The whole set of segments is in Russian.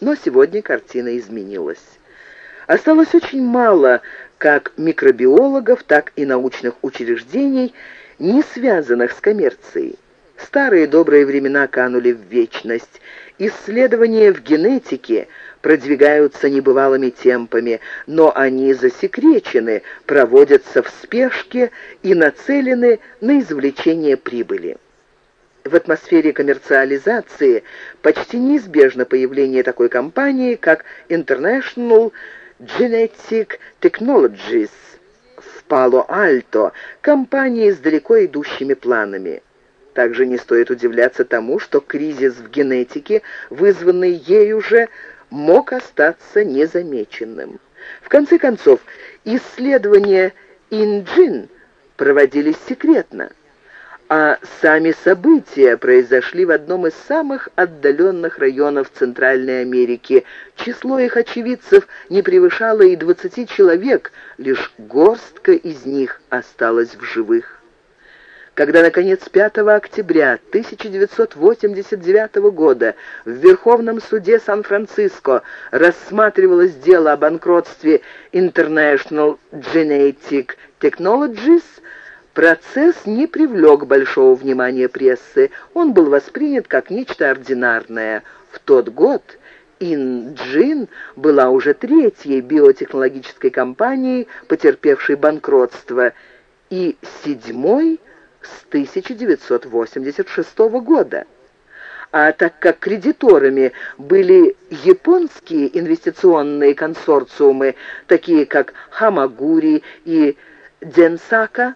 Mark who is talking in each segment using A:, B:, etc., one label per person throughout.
A: Но сегодня картина изменилась. Осталось очень мало как микробиологов, так и научных учреждений, не связанных с коммерцией. Старые добрые времена канули в вечность. Исследования в генетике продвигаются небывалыми темпами, но они засекречены, проводятся в спешке и нацелены на извлечение прибыли. В атмосфере коммерциализации почти неизбежно появление такой компании, как International Genetic Technologies в Пало-Альто, компании с далеко идущими планами. Также не стоит удивляться тому, что кризис в генетике, вызванный ею же, мог остаться незамеченным. В конце концов, исследования Инджин проводились секретно а сами события произошли в одном из самых отдаленных районов Центральной Америки. Число их очевидцев не превышало и 20 человек, лишь горстка из них осталась в живых. Когда, наконец, 5 октября 1989 года в Верховном суде Сан-Франциско рассматривалось дело о банкротстве International Genetic Technologies, Процесс не привлек большого внимания прессы, он был воспринят как нечто ординарное. В тот год Инджин была уже третьей биотехнологической компанией, потерпевшей банкротство, и седьмой с 1986 года. А так как кредиторами были японские инвестиционные консорциумы, такие как Хамагури и Денсака,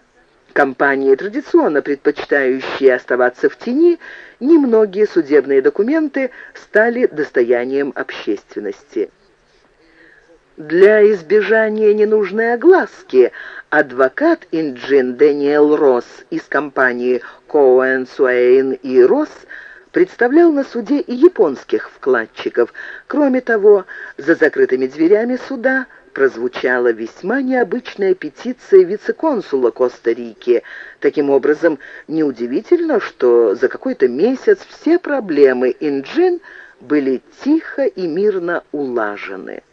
A: Компании, традиционно предпочитающие оставаться в тени, немногие судебные документы стали достоянием общественности. Для избежания ненужной огласки адвокат Инджин Дэниел Росс из компании Коуэн, Суэйн и Росс представлял на суде и японских вкладчиков. Кроме того, за закрытыми дверями суда – прозвучала весьма необычная петиция вице-консула Коста-Рики. Таким образом, неудивительно, что за какой-то месяц все проблемы Инджин были тихо и мирно улажены.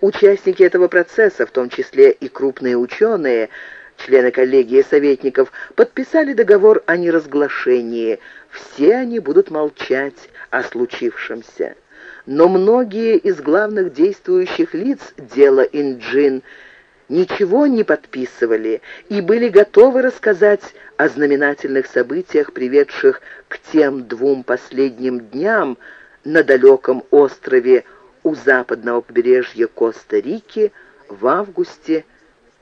A: Участники этого процесса, в том числе и крупные ученые, члены коллегии советников, подписали договор о неразглашении. Все они будут молчать о случившемся но многие из главных действующих лиц дела Инджин ничего не подписывали и были готовы рассказать о знаменательных событиях, приведших к тем двум последним дням на далеком острове у западного побережья Коста-Рики в августе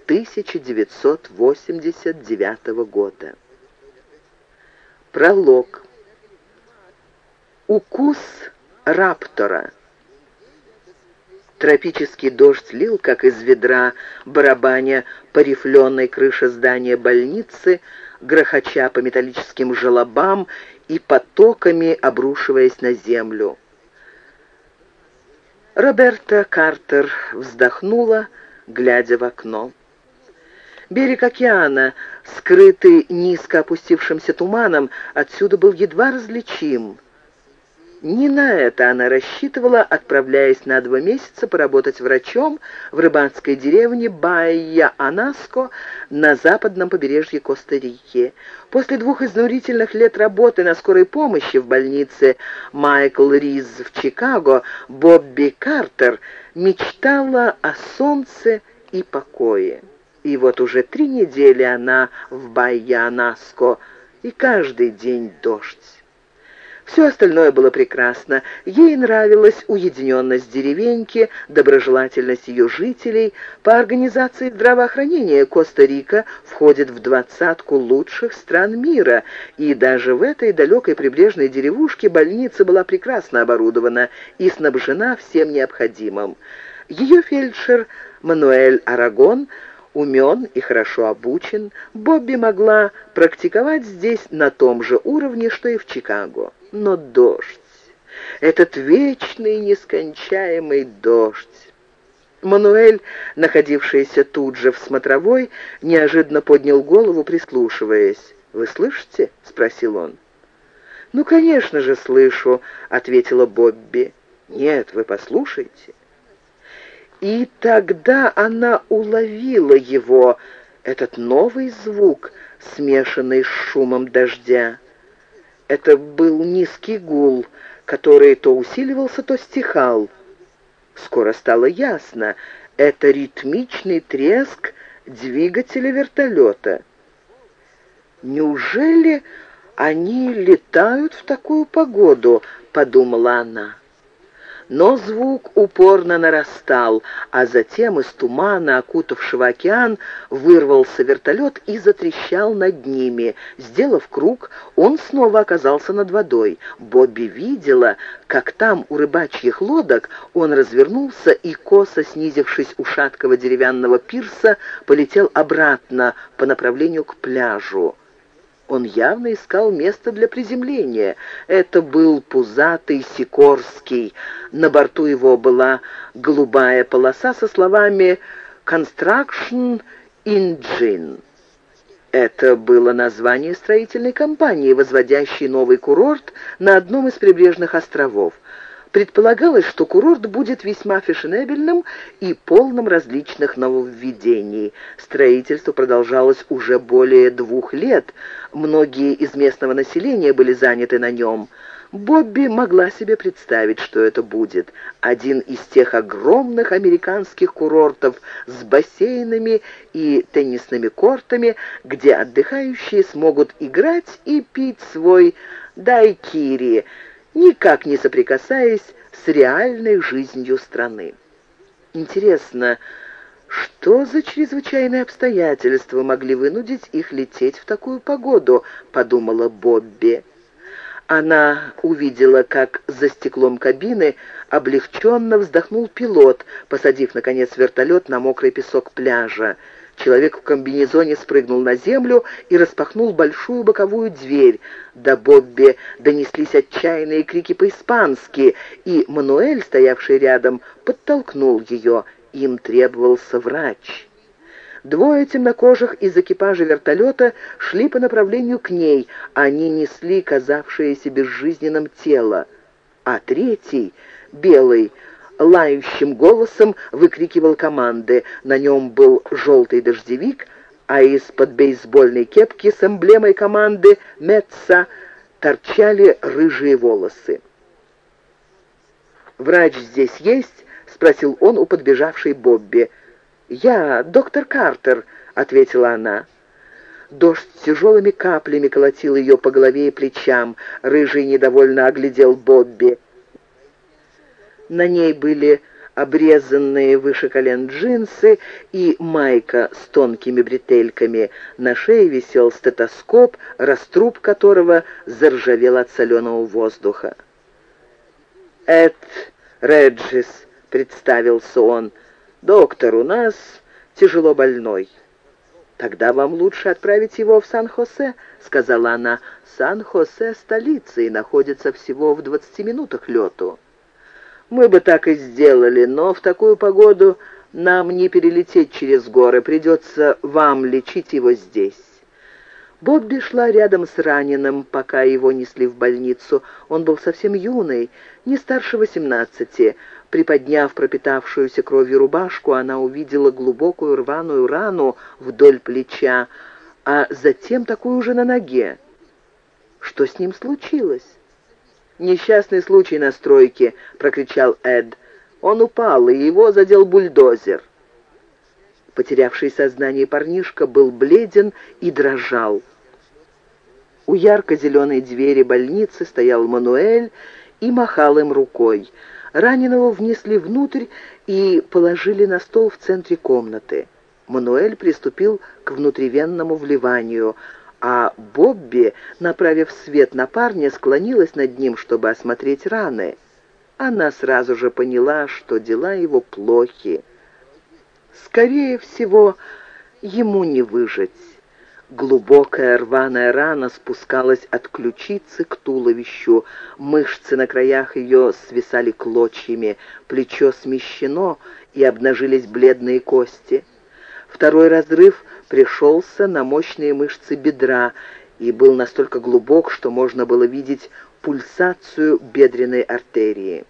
A: 1989 года. Пролог. Укус раптора. Тропический дождь лил, как из ведра, барабаня по рифленой крыше здания больницы, грохоча по металлическим желобам и потоками обрушиваясь на землю. Роберта Картер вздохнула, глядя в окно. Берег океана, скрытый низко опустившимся туманом, отсюда был едва различим. Не на это она рассчитывала, отправляясь на два месяца поработать врачом в рыбацкой деревне Байя-Анаско на западном побережье Коста-Рики. После двух изнурительных лет работы на скорой помощи в больнице Майкл Риз в Чикаго, Бобби Картер мечтала о солнце и покое. И вот уже три недели она в Байя-Анаско, и каждый день дождь. Все остальное было прекрасно. Ей нравилась уединенность деревеньки, доброжелательность ее жителей. По организации здравоохранения Коста-Рика входит в двадцатку лучших стран мира, и даже в этой далекой прибрежной деревушке больница была прекрасно оборудована и снабжена всем необходимым. Ее фельдшер Мануэль Арагон – умен и хорошо обучен, Бобби могла практиковать здесь на том же уровне, что и в Чикаго. Но дождь, этот вечный нескончаемый дождь. Мануэль, находившийся тут же в смотровой, неожиданно поднял голову, прислушиваясь. «Вы слышите?» — спросил он. «Ну, конечно же, слышу», — ответила Бобби. Нет, вы послушайте. И тогда она уловила его, этот новый звук, смешанный с шумом дождя. Это был низкий гул, который то усиливался, то стихал. Скоро стало ясно, это ритмичный треск двигателя вертолета. «Неужели они летают в такую погоду?» — подумала она. Но звук упорно нарастал, а затем из тумана, окутавшего океан, вырвался вертолет и затрещал над ними. Сделав круг, он снова оказался над водой. Бобби видела, как там, у рыбачьих лодок, он развернулся и, косо снизившись у шаткого деревянного пирса, полетел обратно по направлению к пляжу. Он явно искал место для приземления. Это был пузатый Сикорский. На борту его была голубая полоса со словами «Construction Engine». Это было название строительной компании, возводящей новый курорт на одном из прибрежных островов. Предполагалось, что курорт будет весьма фешенебельным и полным различных нововведений. Строительство продолжалось уже более двух лет. Многие из местного населения были заняты на нем. Бобби могла себе представить, что это будет. Один из тех огромных американских курортов с бассейнами и теннисными кортами, где отдыхающие смогут играть и пить свой дайкири – никак не соприкасаясь с реальной жизнью страны. Интересно, что за чрезвычайные обстоятельства могли вынудить их лететь в такую погоду, подумала Бобби. Она увидела, как за стеклом кабины облегченно вздохнул пилот, посадив, наконец, вертолет на мокрый песок пляжа. Человек в комбинезоне спрыгнул на землю и распахнул большую боковую дверь. До Бобби донеслись отчаянные крики по-испански, и Мануэль, стоявший рядом, подтолкнул ее. Им требовался врач. Двое темнокожих из экипажа вертолета шли по направлению к ней. Они несли казавшееся безжизненным тело. А третий, белый, лающим голосом выкрикивал команды. На нем был желтый дождевик, а из-под бейсбольной кепки с эмблемой команды «Метса» торчали рыжие волосы. «Врач здесь есть?» — спросил он у подбежавшей Бобби. «Я, доктор Картер», — ответила она. Дождь тяжелыми каплями колотил ее по голове и плечам. Рыжий недовольно оглядел Бобби. На ней были обрезанные выше колен джинсы и майка с тонкими бретельками. На шее висел стетоскоп, раструб которого заржавел от соленого воздуха. «Эд Реджис», — представился он, — «доктор у нас тяжело больной». «Тогда вам лучше отправить его в Сан-Хосе», — сказала она. «Сан-Хосе — столица и находится всего в двадцати минутах лету». Мы бы так и сделали, но в такую погоду нам не перелететь через горы, придется вам лечить его здесь». Бобби шла рядом с раненым, пока его несли в больницу. Он был совсем юный, не старше восемнадцати. Приподняв пропитавшуюся кровью рубашку, она увидела глубокую рваную рану вдоль плеча, а затем такую же на ноге. Что с ним случилось? «Несчастный случай на стройке», — прокричал Эд. «Он упал, и его задел бульдозер». Потерявший сознание парнишка был бледен и дрожал. У ярко-зеленой двери больницы стоял Мануэль и махал им рукой. Раненого внесли внутрь и положили на стол в центре комнаты. Мануэль приступил к внутривенному вливанию — а Бобби, направив свет на парня, склонилась над ним, чтобы осмотреть раны. Она сразу же поняла, что дела его плохи. Скорее всего, ему не выжить. Глубокая рваная рана спускалась от ключицы к туловищу, мышцы на краях ее свисали клочьями, плечо смещено, и обнажились бледные кости. Второй разрыв пришелся на мощные мышцы бедра и был настолько глубок, что можно было видеть пульсацию бедренной артерии.